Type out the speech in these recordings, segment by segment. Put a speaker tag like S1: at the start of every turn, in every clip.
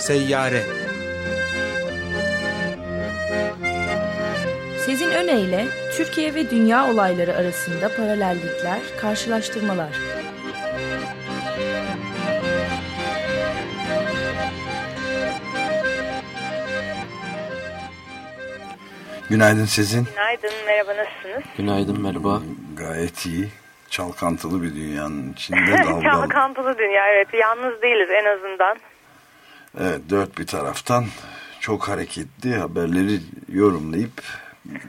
S1: Seyyare
S2: Sezin Öne Türkiye ve dünya olayları arasında paralellikler, karşılaştırmalar.
S3: Günaydın Sezin.
S4: Günaydın, merhaba nasılsınız?
S5: Günaydın, merhaba.
S3: Gayet iyi. Çalkantılı bir dünyanın içinde dalgalı.
S4: Çalkantılı dünya, evet. Yalnız değiliz en azından.
S3: Evet, dört bir taraftan çok hareketli haberleri yorumlayıp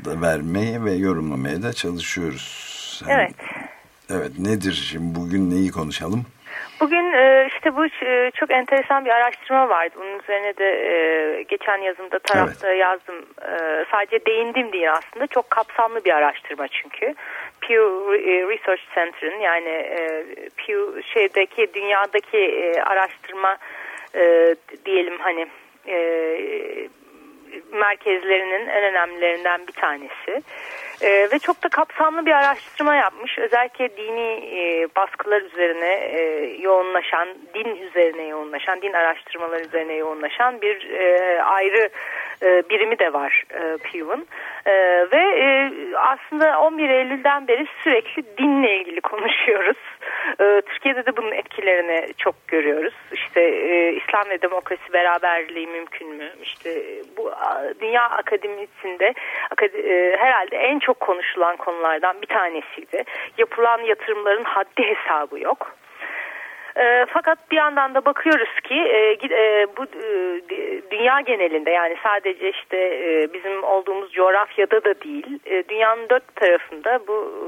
S3: da vermeye ve yorumlamaya da çalışıyoruz.
S4: Hem, evet.
S3: Evet, nedir şimdi bugün neyi konuşalım?
S4: Bugün e, işte bu e, çok enteresan bir araştırma vardı. Bunun üzerine de e, geçen yazımda tarafta evet. yazdım. Sadece değindim diye aslında. Çok kapsamlı bir araştırma çünkü. Pew Research Center'ın yani Pew şeydeki dünyadaki araştırma diyelim hani merkezlerinin en önemlilerinden bir tanesi. E, ve çok da kapsamlı bir araştırma yapmış. Özellikle dini e, baskılar üzerine e, yoğunlaşan, din üzerine yoğunlaşan, din araştırmaları üzerine yoğunlaşan bir e, ayrı e, birimi de var e, Pew'un. E, ve e, aslında 11 Eylül'den beri sürekli dinle ilgili konuşuyoruz. E, Türkiye'de de bunun etkilerini çok görüyoruz. İşte e, İslam ve demokrasi beraberliği mümkün mü? İşte bu dünya akademisinde akad e, herhalde en çok konuşulan konulardan bir tanesiydi. Yapılan yatırımların haddi hesabı yok. E, fakat bir yandan da bakıyoruz ki e, e, bu e, dünya genelinde yani sadece işte e, bizim olduğumuz coğrafyada da değil e, dünyanın dört tarafında bu e,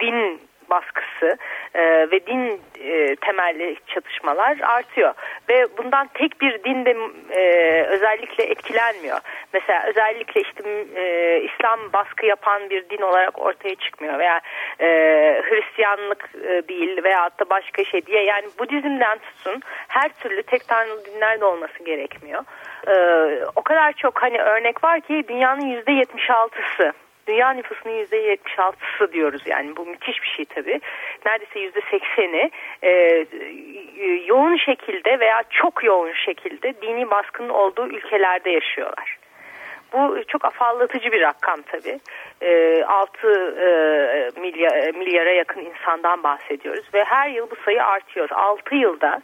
S4: din baskısı e, ve din e, temelli çatışmalar artıyor. Ve bundan tek bir din de e, özellikle etkilenmiyor. Mesela özellikle işte e, İslam baskı yapan bir din olarak ortaya çıkmıyor veya e, Hristiyanlık e, değil veya da başka şey diye yani Budizm'den tutun her türlü tek tanrılı dinler de olması gerekmiyor. E, o kadar çok hani örnek var ki dünyanın yüzde yetmiş altısı dünya nüfusunun %76'sı diyoruz yani bu müthiş bir şey tabii. Neredeyse %80'i e, yoğun şekilde veya çok yoğun şekilde dini baskının olduğu ülkelerde yaşıyorlar. Bu çok afallatıcı bir rakam tabii. E, 6 e, milyar, milyara yakın insandan bahsediyoruz ve her yıl bu sayı artıyor. 6 yılda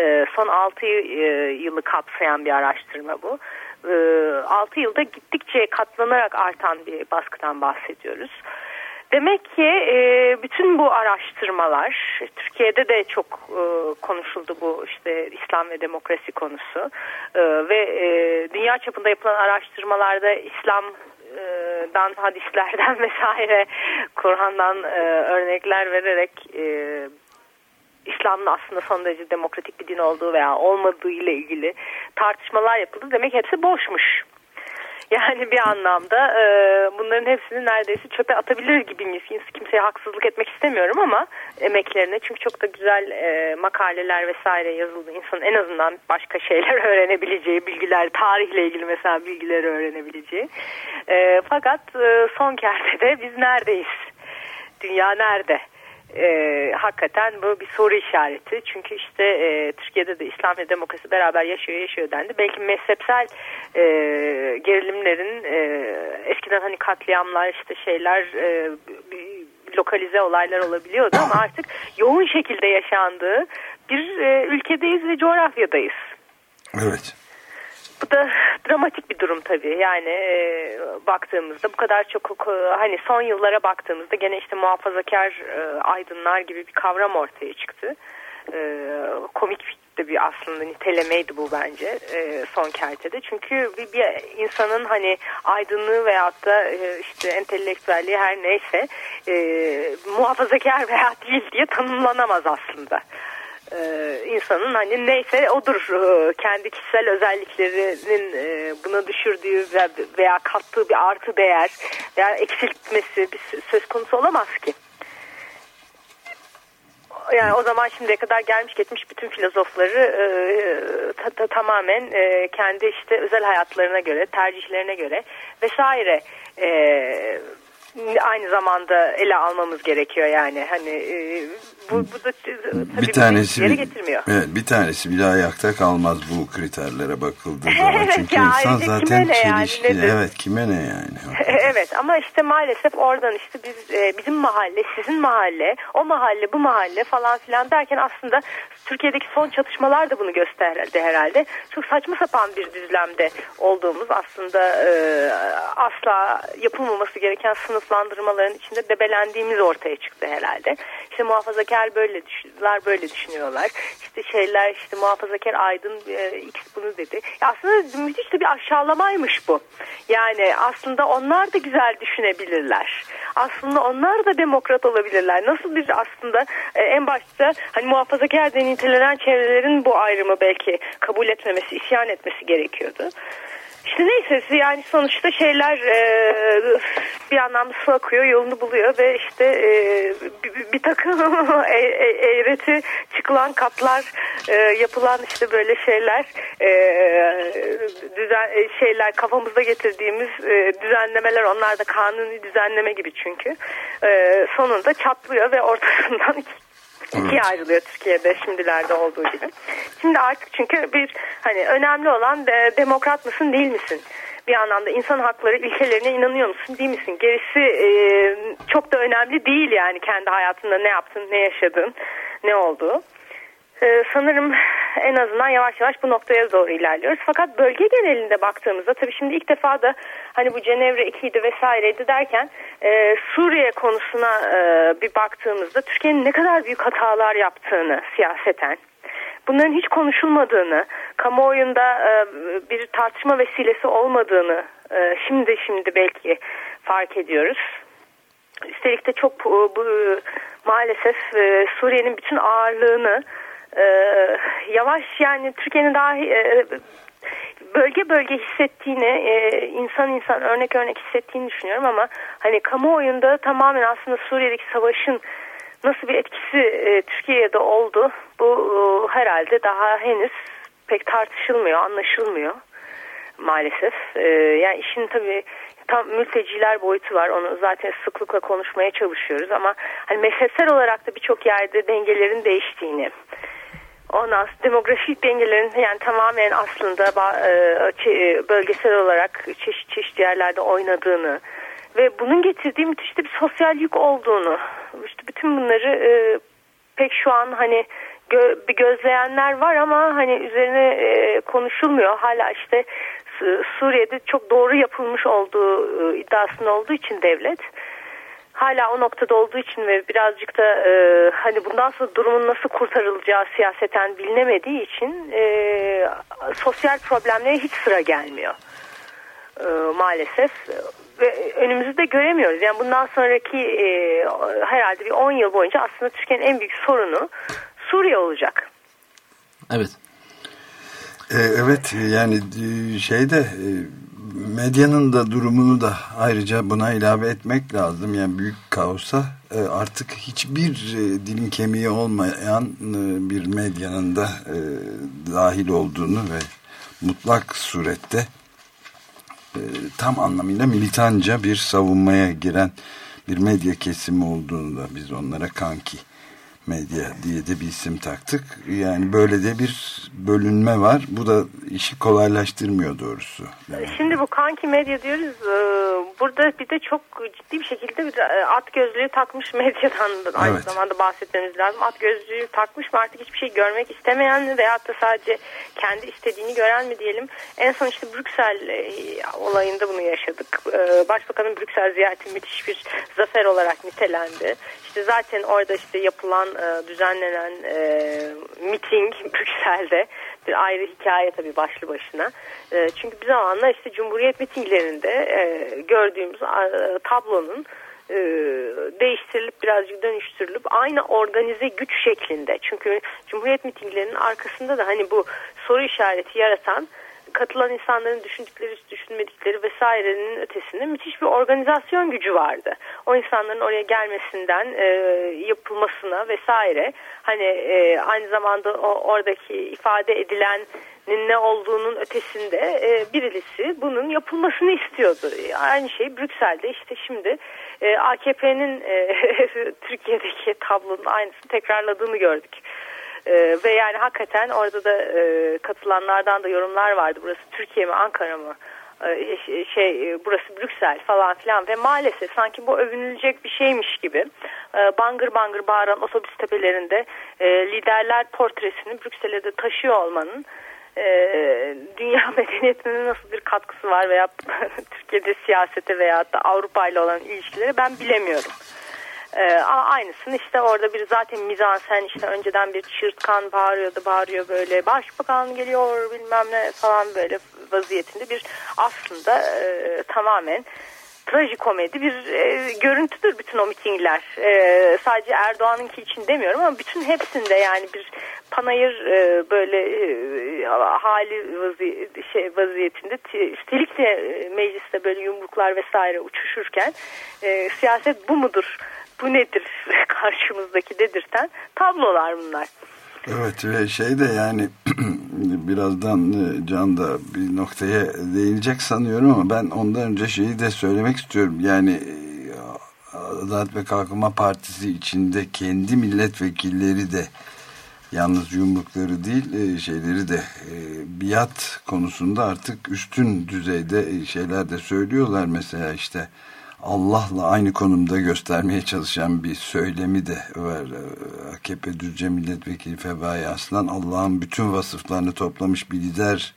S4: e, son 6 e, yılı kapsayan bir araştırma bu. 6 e, yılda gittikçe katlanarak artan bir baskıdan bahsediyoruz. Demek ki e, bütün bu araştırmalar Türkiye'de de çok e, konuşuldu bu işte İslam ve demokrasi konusu ve dünya çapında yapılan araştırmalarda İslam'dan hadislerden vesaire Kur'an'dan örnekler vererek İslam'ın aslında son derece demokratik bir din olduğu veya olmadığı ile ilgili tartışmalar yapıldı. Demek hepsi boşmuş. Yani bir anlamda e, bunların hepsini neredeyse çöpe atabilir gibi miyiz? Kimseye haksızlık etmek istemiyorum ama emeklerine. Çünkü çok da güzel e, makaleler vesaire yazıldı. İnsanın en azından başka şeyler öğrenebileceği bilgiler, tarihle ilgili mesela bilgileri öğrenebileceği. E, fakat e, son kertede biz neredeyiz? Dünya nerede? E, hakikaten bu bir soru işareti. Çünkü işte e, Türkiye'de de İslam ve demokrasi beraber yaşıyor yaşıyor dendi. Belki mezhepsel e, gerilimlerin e, eskiden hani katliamlar işte şeyler e, lokalize olaylar olabiliyordu ama artık yoğun şekilde yaşandığı bir e, ülkedeyiz ve coğrafyadayız.
S3: Evet.
S4: Bu da dramatik bir durum tabii. Yani e, baktığımızda bu kadar çok hani son yıllara baktığımızda gene işte muhafazakar e, aydınlar gibi bir kavram ortaya çıktı. E, komik de bir aslında nitelemeydi bu bence e, son kertede. Çünkü bir, bir insanın hani aydınlığı veyahut da e, işte entelektüelliği her neyse e, muhafazakar veya değil diye tanımlanamaz aslında e, insanın hani neyse odur e, kendi kişisel özelliklerinin e, buna düşürdüğü veya kattığı bir artı değer veya eksiltmesi bir söz konusu olamaz ki. Yani o zaman şimdiye kadar gelmiş geçmiş bütün filozofları e, ta, ta, tamamen e, kendi işte özel hayatlarına göre, tercihlerine göre vesaire e, aynı zamanda ele almamız gerekiyor yani. Hani e, bu, bu da tabii
S3: bir tanesi
S4: yere getirmiyor.
S3: Evet, bir tanesi bile ayakta kalmaz bu kriterlere bakıldığı zaman. Çünkü ya insan zaten çelişki. Yani, evet kime ne yani?
S4: evet ama işte maalesef oradan işte biz e, bizim mahalle, sizin mahalle, o mahalle, bu mahalle falan filan derken aslında Türkiye'deki son çatışmalar da bunu gösterdi herhalde. Çok saçma sapan bir düzlemde olduğumuz aslında e, asla yapılmaması gereken sınıflandırmaların içinde debelendiğimiz ortaya çıktı herhalde. İşte muhafazakar böyle düşünüyorlar, böyle düşünüyorlar. İşte şeyler işte muhafazakar aydın e, X bunu dedi. Ya aslında müthiş de bir aşağılamaymış bu. Yani aslında onlar da güzel düşünebilirler. Aslında onlar da demokrat olabilirler. Nasıl bir aslında e, en başta hani muhafazakar denilen nitelenen çevrelerin bu ayrımı belki kabul etmemesi, isyan etmesi gerekiyordu. İşte neyse yani sonuçta şeyler e, bir anlamda su akıyor yolunu buluyor ve işte e, bir, bir takım e, e, eğreti çıkılan katlar e, yapılan işte böyle şeyler e, düzen e, şeyler kafamızda getirdiğimiz e, düzenlemeler onlar da kanuni düzenleme gibi çünkü e, sonunda çatlıyor ve ortasından ikiye ayrılıyor Türkiye'de şimdilerde olduğu gibi. Şimdi artık çünkü bir hani önemli olan de, demokrat mısın değil misin? Bir anlamda insan hakları ilkelerine inanıyor musun değil misin? Gerisi e, çok da önemli değil yani kendi hayatında ne yaptın, ne yaşadın, ne oldu. Ee, sanırım en azından yavaş yavaş bu noktaya doğru ilerliyoruz. Fakat bölge genelinde baktığımızda tabii şimdi ilk defa da hani bu Cenevre 2'ydi vesaireydi derken e, Suriye konusuna e, bir baktığımızda Türkiye'nin ne kadar büyük hatalar yaptığını siyaseten bunların hiç konuşulmadığını, kamuoyunda e, bir tartışma vesilesi olmadığını e, şimdi şimdi belki fark ediyoruz. Üstelik de çok bu, maalesef e, Suriye'nin bütün ağırlığını e, yavaş yani Türkiye'nin daha e, bölge bölge hissettiğini e, insan insan örnek örnek hissettiğini düşünüyorum ama hani kamuoyunda tamamen aslında Suriye'deki savaşın nasıl bir etkisi e, Türkiye'de oldu bu e, herhalde daha henüz pek tartışılmıyor anlaşılmıyor maalesef e, yani işin tabii tam mülteciler boyutu var. Onu zaten sıklıkla konuşmaya çalışıyoruz ama hani mezhepsel olarak da birçok yerde dengelerin değiştiğini, Ondan sonra demografik dengelerin yani tamamen aslında e, bölgesel olarak çeşit çeşit yerlerde oynadığını ve bunun getirdiği müthiş bir sosyal yük olduğunu işte bütün bunları e, pek şu an hani gö gözleyenler var ama hani üzerine e, konuşulmuyor. Hala işte Suriye'de çok doğru yapılmış olduğu e, iddiasında olduğu için devlet hala o noktada olduğu için ve birazcık da e, hani bundan sonra durumun nasıl kurtarılacağı siyaseten bilinemediği için e, sosyal problemlere hiç sıra gelmiyor e, maalesef ve önümüzü de göremiyoruz. Yani bundan sonraki e, herhalde bir 10 yıl boyunca aslında Türkiye'nin en büyük sorunu Suriye olacak.
S1: Evet.
S3: Ee, evet yani e, şeyde e, medyanın da durumunu da ayrıca buna ilave etmek lazım. Yani büyük kaosa e, artık hiçbir e, dilim kemiği olmayan e, bir medyanın da dahil olduğunu ve mutlak surette tam anlamıyla militanca bir savunmaya giren bir medya kesimi olduğunu da biz onlara kanki medya diye de bir isim taktık. Yani böyle de bir bölünme var. Bu da işi kolaylaştırmıyor doğrusu.
S4: Yani. Şimdi bu kanki medya diyoruz. E, burada bir de çok ciddi bir şekilde bir e, at gözlüğü takmış medyadan aynı evet. zamanda bahsetmemiz lazım. At gözlüğü takmış mı artık hiçbir şey görmek istemeyen mi veyahut da sadece kendi istediğini gören mi diyelim. En son işte Brüksel e, olayında bunu yaşadık. Başbakanın Brüksel ziyareti müthiş bir zafer olarak nitelendi. İşte zaten orada işte yapılan, e, düzenlenen e, miting Brüksel'de bir ayrı hikaye tabii başlı başına. E, çünkü bir zamanlar işte Cumhuriyet mitinglerinde e, gördüğümüz tablonun e, değiştirilip birazcık dönüştürülüp aynı organize güç şeklinde. Çünkü Cumhuriyet mitinglerinin arkasında da hani bu soru işareti yaratan katılan insanların düşündükleri, düşünmedikleri vesairenin ötesinde müthiş bir organizasyon gücü vardı. O insanların oraya gelmesinden e, yapılmasına vesaire hani e, aynı zamanda o, oradaki ifade edilen ne olduğunun ötesinde e, birisi bunun yapılmasını istiyordu. Aynı şey Brüksel'de işte şimdi e, AKP'nin e, Türkiye'deki tablonun aynısını tekrarladığını gördük. E, ve yani hakikaten orada da e, katılanlardan da yorumlar vardı. Burası Türkiye mi Ankara mı? E, şey e, burası Brüksel falan filan ve maalesef sanki bu övünülecek bir şeymiş gibi e, bangır bangır bağıran otobüs tepelerinde liderler portresini Brüksel'e de taşıyor olmanın dünya medeniyetine nasıl bir katkısı var veya Türkiye'de siyasete veya da Avrupa ile olan ilişkileri ben bilemiyorum. Ee, aynısını işte orada bir zaten mizansen işte önceden bir çırtkan bağırıyordu bağırıyor böyle başbakan geliyor bilmem ne falan böyle vaziyetinde bir aslında e, tamamen trajikomedi bir e, görüntüdür bütün o mitingler. E, sadece Erdoğan'ınki için demiyorum ama bütün hepsinde yani bir panayır e, böyle e, hali vazi, şey, vaziyetinde üstelik de e, mecliste böyle yumruklar vesaire uçuşurken e, siyaset bu mudur? Bu nedir karşımızdaki dedirten tablolar bunlar.
S3: Evet ve şey de yani birazdan e, Can da bir noktaya değinecek sanıyorum ama ben ondan önce şeyi de söylemek istiyorum. Yani e, Adalet ve Kalkınma Partisi içinde kendi milletvekilleri de yalnız yumrukları değil e, şeyleri de biat konusunda artık üstün düzeyde şeyler de söylüyorlar. Mesela işte Allah'la aynı konumda göstermeye çalışan bir söylemi de var. AKP Düzce Milletvekili Febai Aslan Allah'ın bütün vasıflarını toplamış bir lider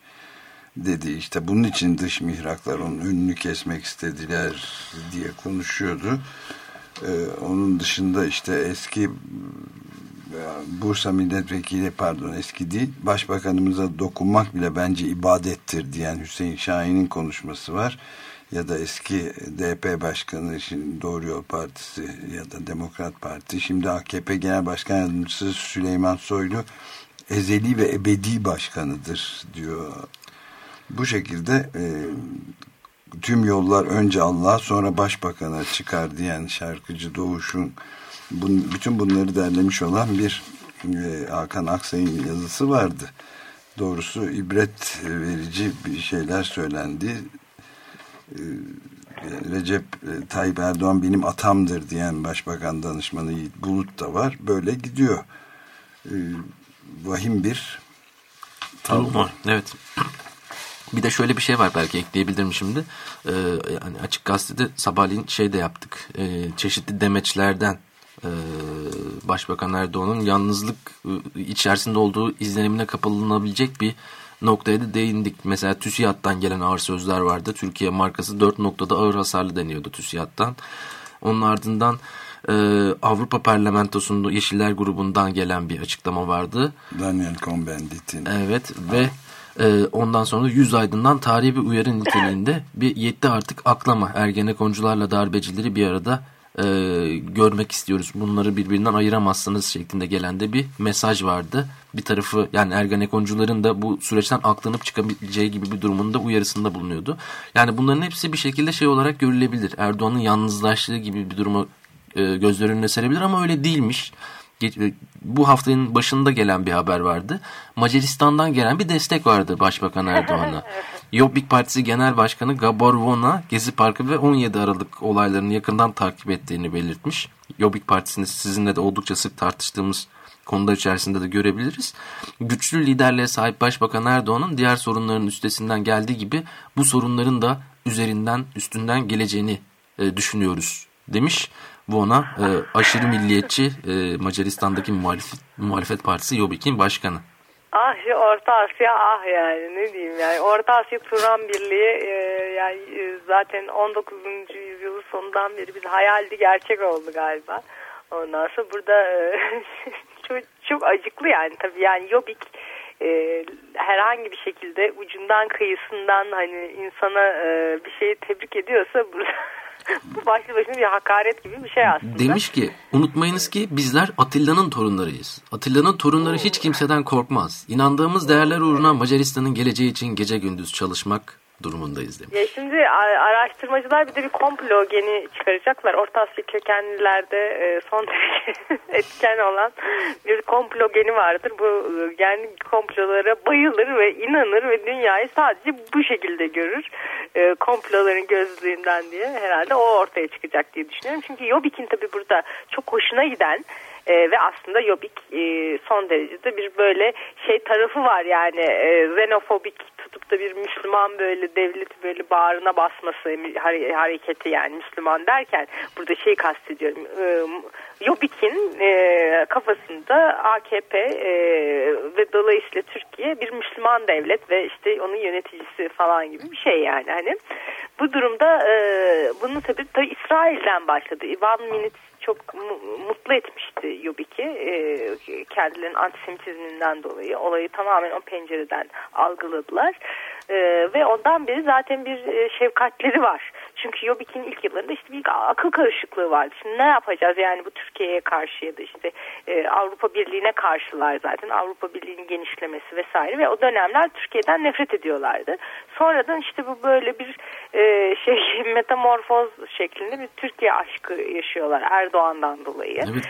S3: dedi. İşte bunun için dış mihraklar onun önünü kesmek istediler diye konuşuyordu. Ee, onun dışında işte eski Bursa milletvekili pardon eski değil başbakanımıza dokunmak bile bence ibadettir diyen Hüseyin Şahin'in konuşması var ya da eski DP Başkanı şimdi Doğru Yol Partisi ya da Demokrat Parti şimdi AKP Genel Başkan Yardımcısı Süleyman Soylu ezeli ve ebedi başkanıdır diyor. Bu şekilde e, tüm yollar önce Allah sonra başbakana çıkar diyen şarkıcı Doğuş'un bun, bütün bunları derlemiş olan bir e, Hakan Aksay'ın yazısı vardı. Doğrusu ibret verici bir şeyler söylendi Recep e, Tayyip Erdoğan benim atamdır diyen Başbakan Danışmanı Yiğit Bulut da var. Böyle gidiyor. Ee, vahim bir
S1: tablo. Var. Evet. Bir de şöyle bir şey var belki ekleyebilirim şimdi. Ee, yani açık gazetede sabahleyin şey de yaptık. Ee, çeşitli demeçlerden e, Başbakan Erdoğan'ın yalnızlık e, içerisinde olduğu izlenimine kapılınabilecek bir noktaya da değindik. Mesela TÜSİAD'dan gelen ağır sözler vardı. Türkiye markası 4 noktada ağır hasarlı deniyordu TÜSİAD'dan. Onun ardından e, Avrupa Parlamentosu'nda Yeşiller grubundan gelen bir açıklama vardı.
S3: Daniel Cohn-Bendit'in.
S1: Evet ve e, ondan sonra yüz aydından tarihi bir uyarı niteliğinde bir yetti artık aklama ergenekoncularla darbecileri bir arada e, görmek istiyoruz. Bunları birbirinden ayıramazsınız şeklinde gelen de bir mesaj vardı. Bir tarafı yani Ergenekoncuların da bu süreçten aklanıp çıkabileceği gibi bir durumunda uyarısında bulunuyordu. Yani bunların hepsi bir şekilde şey olarak görülebilir. Erdoğan'ın yalnızlaştığı gibi bir durumu e, gözler önüne serebilir ama öyle değilmiş. E, bu haftanın başında gelen bir haber vardı. Macaristan'dan gelen bir destek vardı Başbakan Erdoğan'a. Jobbik Partisi Genel Başkanı Gabor Vona Gezi Parkı ve 17 Aralık olaylarını yakından takip ettiğini belirtmiş. Jobbik Partisi'ni sizinle de oldukça sık tartıştığımız konular içerisinde de görebiliriz. Güçlü liderliğe sahip Başbakan Erdoğan'ın diğer sorunların üstesinden geldiği gibi bu sorunların da üzerinden üstünden geleceğini e, düşünüyoruz demiş. Bu ona e, aşırı milliyetçi e, Macaristan'daki muhalefet, muhalefet partisi Jobbik'in başkanı.
S4: Ah şu Orta Asya ah yani ne diyeyim yani Orta Asya Turan Birliği e, yani e, zaten 19. yüzyılın sonundan beri bir hayaldi gerçek oldu galiba. Ondan sonra burada e, çok, çok acıklı yani tabii yani Jobbik e, herhangi bir şekilde ucundan kıyısından hani insana e, bir şeyi tebrik ediyorsa burada Bu başlı başına bir hakaret gibi bir şey aslında.
S1: Demiş ki unutmayınız ki bizler Atilla'nın torunlarıyız. Atilla'nın torunları hiç kimseden korkmaz. İnandığımız değerler uğruna Macaristan'ın geleceği için gece gündüz çalışmak durumundayız demiş.
S4: Ya şimdi araştırmacılar bir de bir komplo geni çıkaracaklar. Orta Asya kökenlilerde e, son derece etken olan bir komplo geni vardır. Bu yani komplolara bayılır ve inanır ve dünyayı sadece bu şekilde görür. E, komploların gözlüğünden diye herhalde o ortaya çıkacak diye düşünüyorum. Çünkü Yobik'in tabi burada çok hoşuna giden e, ve aslında Yobik e, son derecede bir böyle şey tarafı var yani e, xenofobik tutup da bir Müslüman böyle devleti böyle bağrına basması hareketi yani Müslüman derken burada şey kastediyorum e, Yobik'in e, kafasında AKP e, ve dolayısıyla Türkiye bir Müslüman devlet ve işte onun yöneticisi falan gibi bir şey yani hani bu durumda e, bunun sebebi tabii İsrail'den başladı. Ivan Minit çok mutlu etmişti Yubik'i e, kendilerinin antisemitizminden dolayı olayı tamamen o pencereden algıladılar e, ve ondan beri zaten bir e, şefkatleri var. Çünkü Yobik'in ilk yıllarında işte bir akıl karışıklığı vardı. Şimdi ne yapacağız yani bu Türkiye'ye karşı ya da işte e, Avrupa Birliği'ne karşılar zaten Avrupa Birliği'nin genişlemesi vesaire ve o dönemler Türkiye'den nefret ediyorlardı. Sonradan işte bu böyle bir e, şey metamorfoz şeklinde bir Türkiye aşkı yaşıyorlar Erdoğan'dan dolayı.
S1: Evet.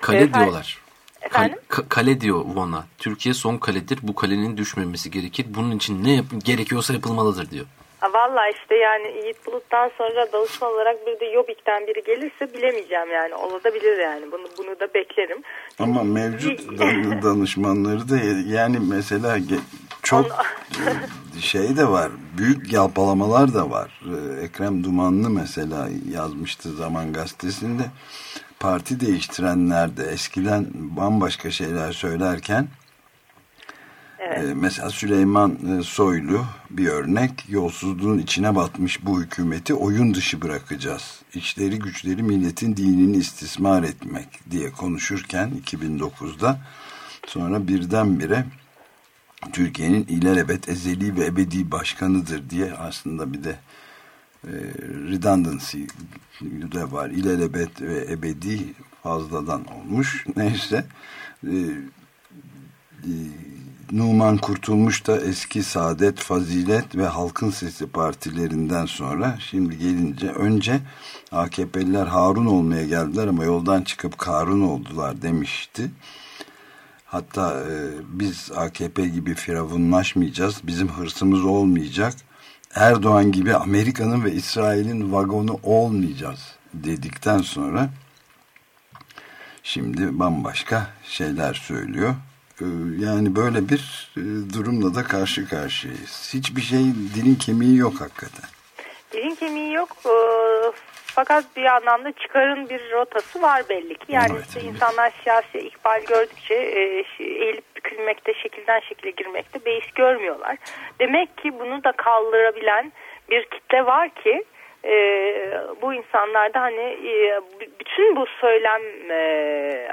S1: Kale Efendim, diyorlar.
S4: Efendim?
S1: Kale diyor Van'a. Türkiye son kaledir. Bu kalenin düşmemesi gerekir. Bunun için ne yap gerekiyorsa yapılmalıdır diyor.
S4: Valla işte yani Yiğit Bulut'tan sonra danışman olarak bir de Yobik'ten biri gelirse bilemeyeceğim yani. Olabilir yani. Bunu, bunu da beklerim.
S3: Ama mevcut danışmanları da yani mesela çok şey de var. Büyük yalpalamalar da var. Ee, Ekrem Dumanlı mesela yazmıştı Zaman Gazetesi'nde. Parti değiştirenler de eskiden bambaşka şeyler söylerken Evet. Ee, mesela Süleyman e, Soylu bir örnek yolsuzluğun içine batmış bu hükümeti oyun dışı bırakacağız. İçleri güçleri milletin dinini istismar etmek diye konuşurken 2009'da sonra birdenbire Türkiye'nin ilelebet ezeli ve ebedi başkanıdır diye aslında bir de e, redundancy de var. İlelebet ve ebedi fazladan olmuş. Neyse e, e, Numan Kurtulmuş da eski Saadet, Fazilet ve Halkın Sesi partilerinden sonra şimdi gelince önce AKP'liler Harun olmaya geldiler ama yoldan çıkıp Karun oldular demişti. Hatta e, biz AKP gibi firavunlaşmayacağız, bizim hırsımız olmayacak. Erdoğan gibi Amerika'nın ve İsrail'in vagonu olmayacağız dedikten sonra şimdi bambaşka şeyler söylüyor. Ee, yani böyle bir e, durumla da karşı karşıyayız. Hiçbir şey dilin kemiği yok hakikaten.
S4: Dilin kemiği yok e, fakat bir anlamda çıkarın bir rotası var belli ki. Yani evet, işte evet. insanlar siyasi ikbal gördükçe e, eğilip bükülmekte, şekilden şekile girmekte beis görmüyorlar. Demek ki bunu da kaldırabilen bir kitle var ki e, bu insanlarda hani e, bütün bu söylem e,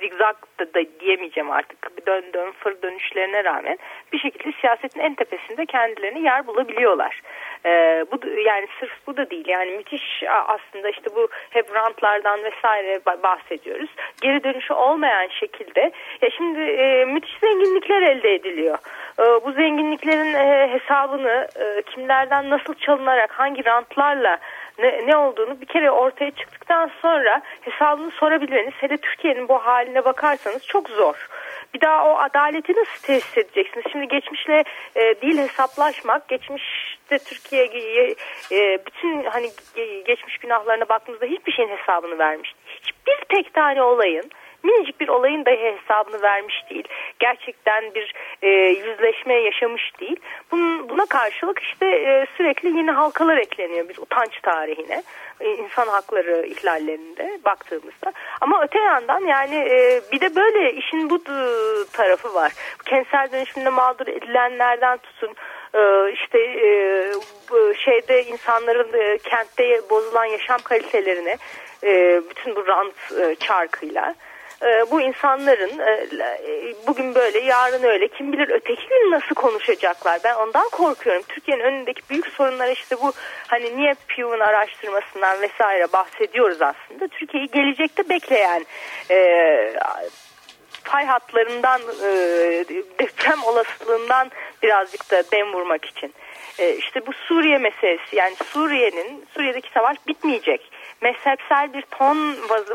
S4: zigzag da, da diyemeyeceğim artık bir dön dön fır dönüşlerine rağmen bir şekilde siyasetin en tepesinde kendilerini yer bulabiliyorlar. E, bu yani sırf bu da değil yani müthiş aslında işte bu hep rantlardan vesaire bahsediyoruz. Geri dönüşü olmayan şekilde ya şimdi e, müthiş zenginlikler elde ediliyor. E, bu zenginliklerin e, hesabını e, kimlerden nasıl çalınarak hangi rantlarla ne, ne olduğunu bir kere ortaya çıktıktan sonra hesabını sorabilmeniz hele Türkiye'nin bu haline bakarsanız çok zor. Bir daha o adaleti nasıl tesis edeceksiniz? Şimdi geçmişle e, değil hesaplaşmak, geçmişte Türkiye e, bütün hani geçmiş günahlarına baktığımızda hiçbir şeyin hesabını vermiş. Hiçbir tek tane olayın minicik bir olayın dahi hesabını vermiş değil. Gerçekten bir e, yüzleşme yaşamış değil. Bunun, buna karşılık işte e, sürekli yeni halkalar ekleniyor bir utanç tarihine. E, insan hakları ihlallerinde baktığımızda. Ama öte yandan yani e, bir de böyle işin bu e, tarafı var. Kentsel dönüşümde mağdur edilenlerden tutun e, işte e, şeyde insanların kentte bozulan yaşam kalitelerine bütün bu rant çarkıyla e, bu insanların e, e, bugün böyle yarın öyle kim bilir öteki gün nasıl konuşacaklar ben ondan korkuyorum. Türkiye'nin önündeki büyük sorunlar işte bu hani niye Pew'un araştırmasından vesaire bahsediyoruz aslında. Türkiye'yi gelecekte bekleyen e, pay hatlarından deprem olasılığından birazcık da dem vurmak için. İşte bu Suriye meselesi yani Suriye'nin Suriye'deki savaş bitmeyecek mezhepsel bir ton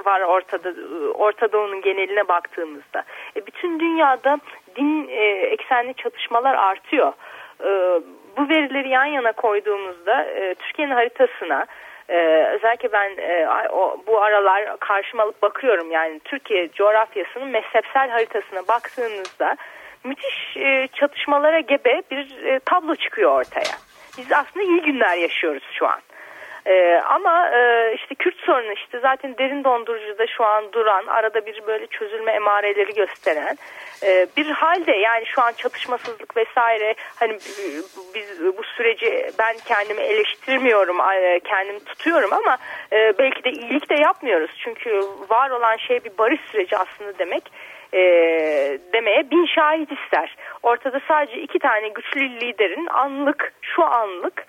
S4: var ortada Orta Doğu'nun geneline baktığımızda. E, bütün dünyada din e, eksenli çatışmalar artıyor. E, bu verileri yan yana koyduğumuzda e, Türkiye'nin haritasına ee, özellikle ben e, o, bu aralar karşıma alıp bakıyorum yani Türkiye coğrafyasının mezhepsel haritasına baktığınızda müthiş e, çatışmalara gebe bir e, tablo çıkıyor ortaya. Biz aslında iyi günler yaşıyoruz şu an. Ee, ama e, işte Kürt sorunu işte zaten derin dondurucuda şu an duran arada bir böyle çözülme emareleri gösteren e, bir halde yani şu an çatışmasızlık vesaire hani biz bu süreci ben kendimi eleştirmiyorum e, kendimi tutuyorum ama e, belki de iyilik de yapmıyoruz çünkü var olan şey bir barış süreci aslında demek e, demeye bin şahit ister. Ortada sadece iki tane güçlü liderin anlık şu anlık e,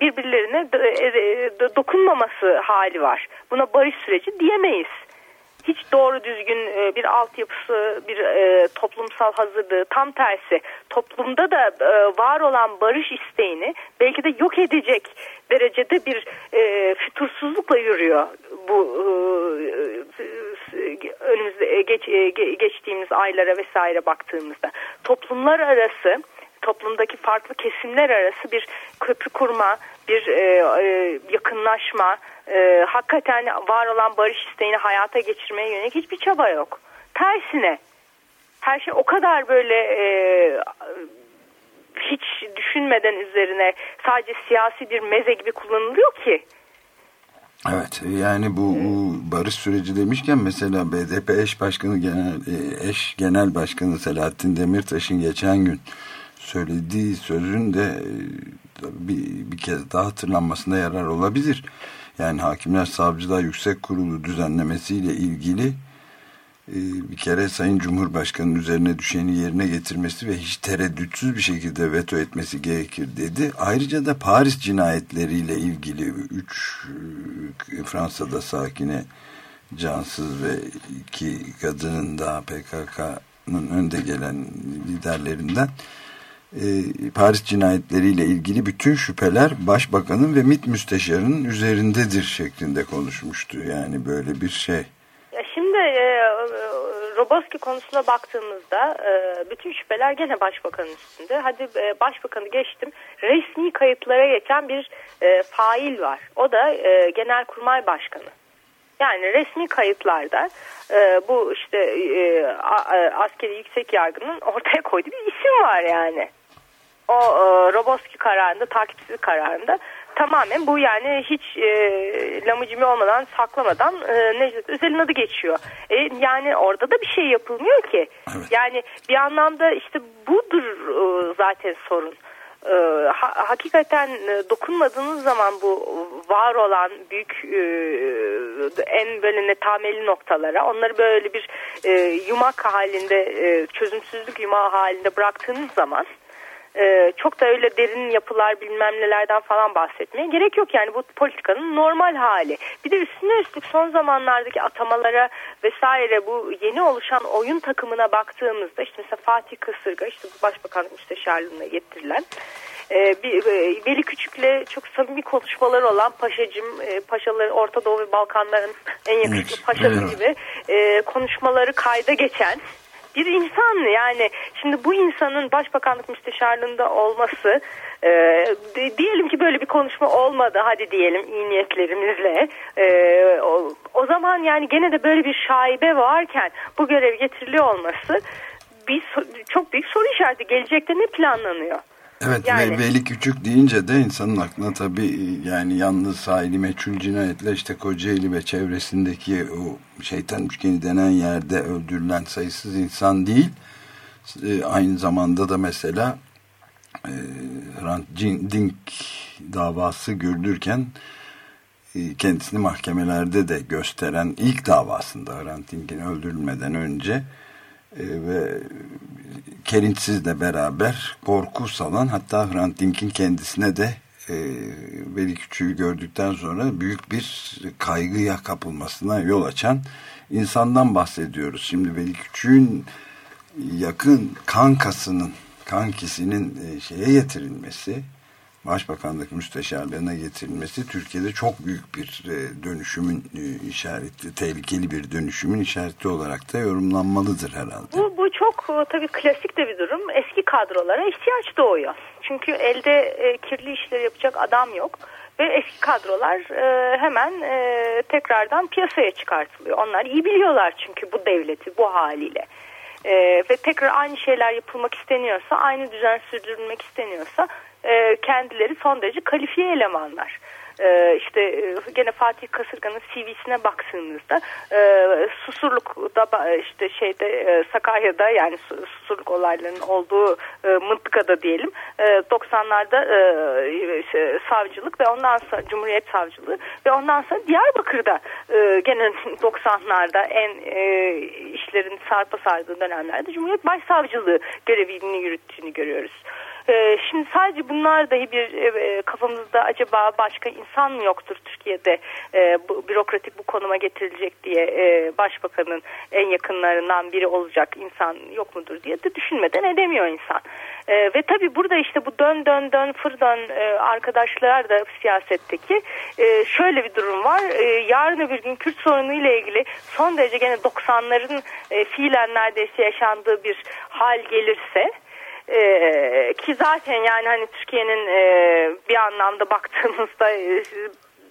S4: birbirlerine e, e, dokunmaması hali var. Buna barış süreci diyemeyiz. Hiç doğru düzgün bir altyapısı, bir toplumsal hazırlığı tam tersi toplumda da var olan barış isteğini belki de yok edecek derecede bir fütursuzlukla yürüyor bu önümüzde geç, geçtiğimiz aylara vesaire baktığımızda. Toplumlar arası toplumdaki farklı kesimler arası bir köprü kurma, bir e, e, yakınlaşma, e, hakikaten var olan barış isteğini hayata geçirmeye yönelik hiçbir çaba yok. Tersine her şey o kadar böyle e, hiç düşünmeden üzerine sadece siyasi bir meze gibi kullanılıyor ki.
S3: Evet yani bu, bu barış süreci demişken mesela BDP eş başkanı genel e, eş genel başkanı Selahattin Demirtaş'ın geçen gün söylediği sözün de e, bir, bir kez daha hatırlanmasında yarar olabilir. Yani Hakimler Savcılar Yüksek Kurulu düzenlemesiyle ilgili e, bir kere Sayın Cumhurbaşkanı'nın üzerine düşeni yerine getirmesi ve hiç tereddütsüz bir şekilde veto etmesi gerekir dedi. Ayrıca da Paris cinayetleriyle ilgili 3 e, Fransa'da sakine cansız ve iki kadının da PKK'nın önde gelen liderlerinden Paris cinayetleriyle ilgili bütün şüpheler başbakanın ve MİT müsteşarının üzerindedir şeklinde konuşmuştu. Yani böyle bir şey.
S4: Ya şimdi e, Roboski konusuna baktığımızda e, bütün şüpheler gene başbakanın üstünde. Hadi e, başbakanı geçtim. Resmi kayıtlara geçen bir e, fail var. O da e, Genelkurmay Başkanı. Yani resmi kayıtlarda e, bu işte e, a, e, askeri yüksek yargının ortaya koyduğu bir isim var yani o e, Roboski kararında, takipsiz kararında tamamen bu yani hiç e, lamıcımı olmadan saklamadan e, Necdet Özel'in adı geçiyor. E, yani orada da bir şey yapılmıyor ki. Evet. Yani bir anlamda işte budur e, zaten sorun. E, ha, hakikaten e, dokunmadığınız zaman bu var olan büyük e, en böyle netameli noktalara onları böyle bir e, yumak halinde e, çözümsüzlük yumağı halinde bıraktığınız zaman ee, çok da öyle derin yapılar bilmem nelerden falan bahsetmeye gerek yok. Yani bu politikanın normal hali. Bir de üstüne üstlük son zamanlardaki atamalara vesaire bu yeni oluşan oyun takımına baktığımızda işte mesela Fatih Kısırga işte bu başbakanlık müsteşarlığına getirilen e, bir, e, Veli Küçük'le çok samimi konuşmaları olan paşacım, e, paşaları Orta Doğu ve Balkanların en yakışıklı evet, paşası evet. gibi e, konuşmaları kayda geçen bir insan. Yani şimdi bu insanın başbakanlık müsteşarlığında olması e, diyelim ki böyle bir konuşma olmadı. Hadi diyelim iyi niyetlerimizle. E, o, o zaman yani gene de böyle bir şaibe varken bu görev getiriliyor olması bir çok büyük soru işareti. Gelecekte ne planlanıyor?
S3: Evet yani. ve Veli Küçük deyince de insanın aklına tabii yani yalnız sahili meçhul cinayetle işte Kocaeli ve çevresindeki o şeytan üçgeni denen yerde öldürülen sayısız insan değil. E, aynı zamanda da mesela e, Hrant Dink davası görülürken e, kendisini mahkemelerde de gösteren ilk davasında Hrant Dink'in öldürülmeden önce e, ve Kerinçsiz'le beraber korku salan hatta Hrant Dink'in kendisine de e, Veli Küçük'ü gördükten sonra büyük bir kaygıya kapılmasına yol açan insandan bahsediyoruz. Şimdi Veli Küçük'ün yakın kankasının kankisinin e, şeye getirilmesi Başbakanlık müsteşarlığına getirilmesi Türkiye'de çok büyük bir e, dönüşümün e, işareti, tehlikeli bir dönüşümün işareti olarak da yorumlanmalıdır herhalde.
S4: Bu, bu çok e, tabii klasik de bir durum. Eski kadrolara ihtiyaç doğuyor. Çünkü elde kirli işleri yapacak adam yok. Ve eski kadrolar e, hemen e, tekrardan piyasaya çıkartılıyor. Onlar iyi biliyorlar çünkü bu devleti bu haliyle. E, ve tekrar aynı şeyler yapılmak isteniyorsa, aynı düzen sürdürülmek isteniyorsa e, kendileri son derece kalifiye elemanlar. E, işte e, gene Fatih Kasırga'nın CV'sine baktığınızda e, Susurluk'da işte şeyde e, Sakarya'da yani Susurluk olaylarının olduğu mıntıkada diyelim e, 90'larda e, savcılık ve ondan sonra Cumhuriyet Savcılığı ve ondan sonra Diyarbakır'da gene 90'larda en işlerin sarpa sardığı dönemlerde Cumhuriyet Başsavcılığı görevini yürüttüğünü görüyoruz. Ee, şimdi sadece bunlar dahi bir e, kafamızda acaba başka insan mı yoktur Türkiye'de e, bu, bürokratik bu konuma getirilecek diye e, başbakanın en yakınlarından biri olacak insan yok mudur diye de düşünmeden edemiyor insan. E, ve tabii burada işte bu dön dön dön fır dön e, arkadaşlar da siyasetteki e, şöyle bir durum var. E, yarın öbür gün Kürt sorunu ile ilgili son derece gene 90'ların e, fiilen neredeyse yaşandığı bir hal gelirse ee, ki zaten yani hani Türkiye'nin e, bir anlamda baktığımızda e,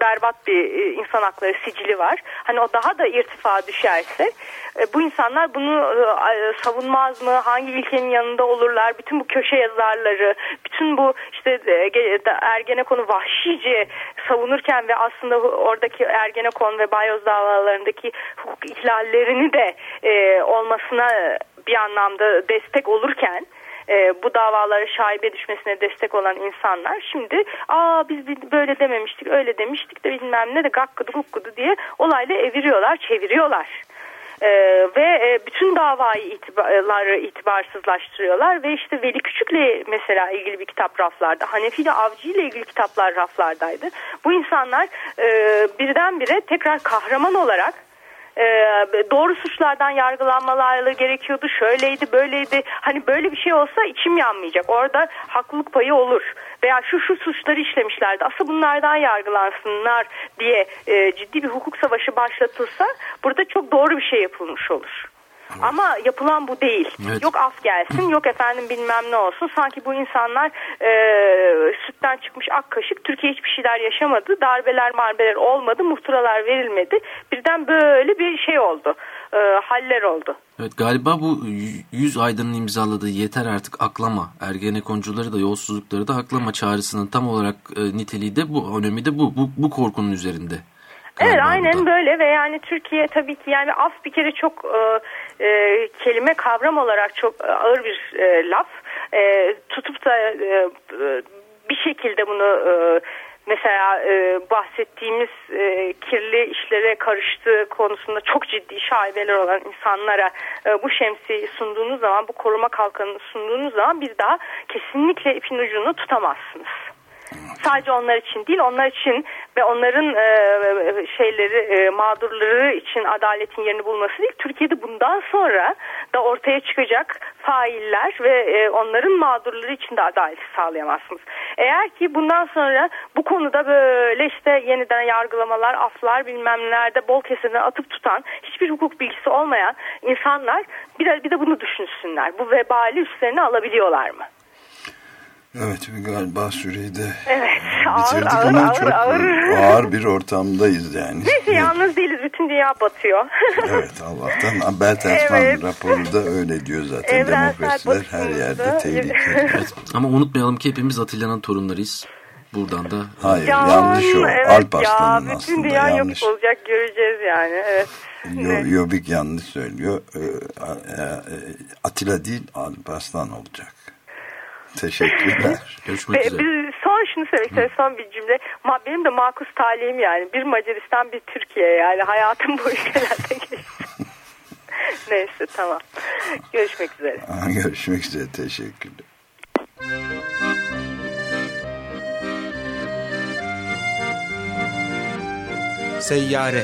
S4: berbat bir e, insan hakları sicili var. Hani o daha da irtifa düşerse e, bu insanlar bunu e, savunmaz mı? Hangi ülkenin yanında olurlar? Bütün bu köşe yazarları, bütün bu işte Ergenekon'u vahşice savunurken ve aslında oradaki Ergenekon ve Bayoz davalarındaki hukuk ihlallerini de olmasına bir anlamda destek olurken e, bu davalara şaibe düşmesine destek olan insanlar şimdi aa biz böyle dememiştik öyle demiştik de bilmem ne de gakkudu gukkudu diye olayla eviriyorlar çeviriyorlar. Ee, ve e, bütün davayı itibarları itibarsızlaştırıyorlar ve işte Veli Küçük'le mesela ilgili bir kitap raflarda Hanefi ile Avcı ile ilgili kitaplar raflardaydı. Bu insanlar e, birdenbire tekrar kahraman olarak e, doğru suçlardan yargılanmaları gerekiyordu. Şöyleydi, böyleydi. Hani böyle bir şey olsa içim yanmayacak. Orada haklılık payı olur. Veya şu şu suçları işlemişlerdi. Asıl bunlardan yargılansınlar diye e, ciddi bir hukuk savaşı başlatılsa burada çok doğru bir şey yapılmış olur. Ama yapılan bu değil. Evet. Yok af gelsin, yok efendim bilmem ne olsun. Sanki bu insanlar e, sütten çıkmış ak kaşık. Türkiye hiçbir şeyler yaşamadı. Darbeler marbeler olmadı. Muhtıralar verilmedi. Birden böyle bir şey oldu. E, haller oldu.
S1: Evet galiba bu 100 aydının imzaladığı yeter artık aklama ergenekoncuları da yolsuzlukları da aklama çağrısının tam olarak e, niteliği de bu önemi de bu, bu, bu korkunun üzerinde.
S4: Evet aynen burada. böyle ve yani Türkiye tabii ki yani af bir kere çok e, e, kelime kavram olarak çok e, ağır bir e, laf. E, tutup da e, bir şekilde bunu e, mesela e, bahsettiğimiz e, kirli işlere karıştığı konusunda çok ciddi şaibeler olan insanlara e, bu şemsiyeyi sunduğunuz zaman bu koruma kalkanını sunduğunuz zaman bir daha kesinlikle ipin ucunu tutamazsınız. Sadece onlar için değil, onlar için ve onların e, şeyleri e, mağdurları için adaletin yerini bulması değil. Türkiye'de bundan sonra da ortaya çıkacak failler ve e, onların mağdurları için de adaleti sağlayamazsınız. Eğer ki bundan sonra bu konuda böyle işte yeniden yargılamalar, aflar bilmem nelerde bol kesene atıp tutan hiçbir hukuk bilgisi olmayan insanlar bir de, bir de bunu düşünsünler. Bu vebali üstlerine alabiliyorlar mı?
S3: Evet galiba süreyi de
S4: evet,
S3: bitirdik
S4: ağır,
S3: ama
S4: ağır,
S3: çok
S4: ağır.
S3: ağır bir ortamdayız yani.
S4: Neyse evet. yalnız değiliz. Bütün dünya batıyor.
S3: evet Allah'tan. Beltensman evet. raporu da öyle diyor zaten. Evrensel Demokrasiler her yerde tehlikeli.
S1: evet. Ama unutmayalım ki hepimiz Atilla'nın torunlarıyız. Buradan da
S3: Hayır Can, yanlış o. Evet Alp Aslan'ın
S4: ya,
S3: aslında.
S4: Bütün dünya yanlış. yok olacak göreceğiz yani. Evet.
S3: Yo, Yobik yanlış söylüyor. Ee, e, Atilla değil Alp Aslan olacak. Teşekkürler.
S1: Görüşmek üzere.
S4: Son şunu söylemek istiyorum son bir cümle. Ma, benim de makus talihim yani. Bir Macaristan bir Türkiye yani. Hayatım bu ülkelerde geçti. Neyse tamam. Görüşmek üzere.
S3: Görüşmek üzere. Teşekkürler.
S5: Seyyare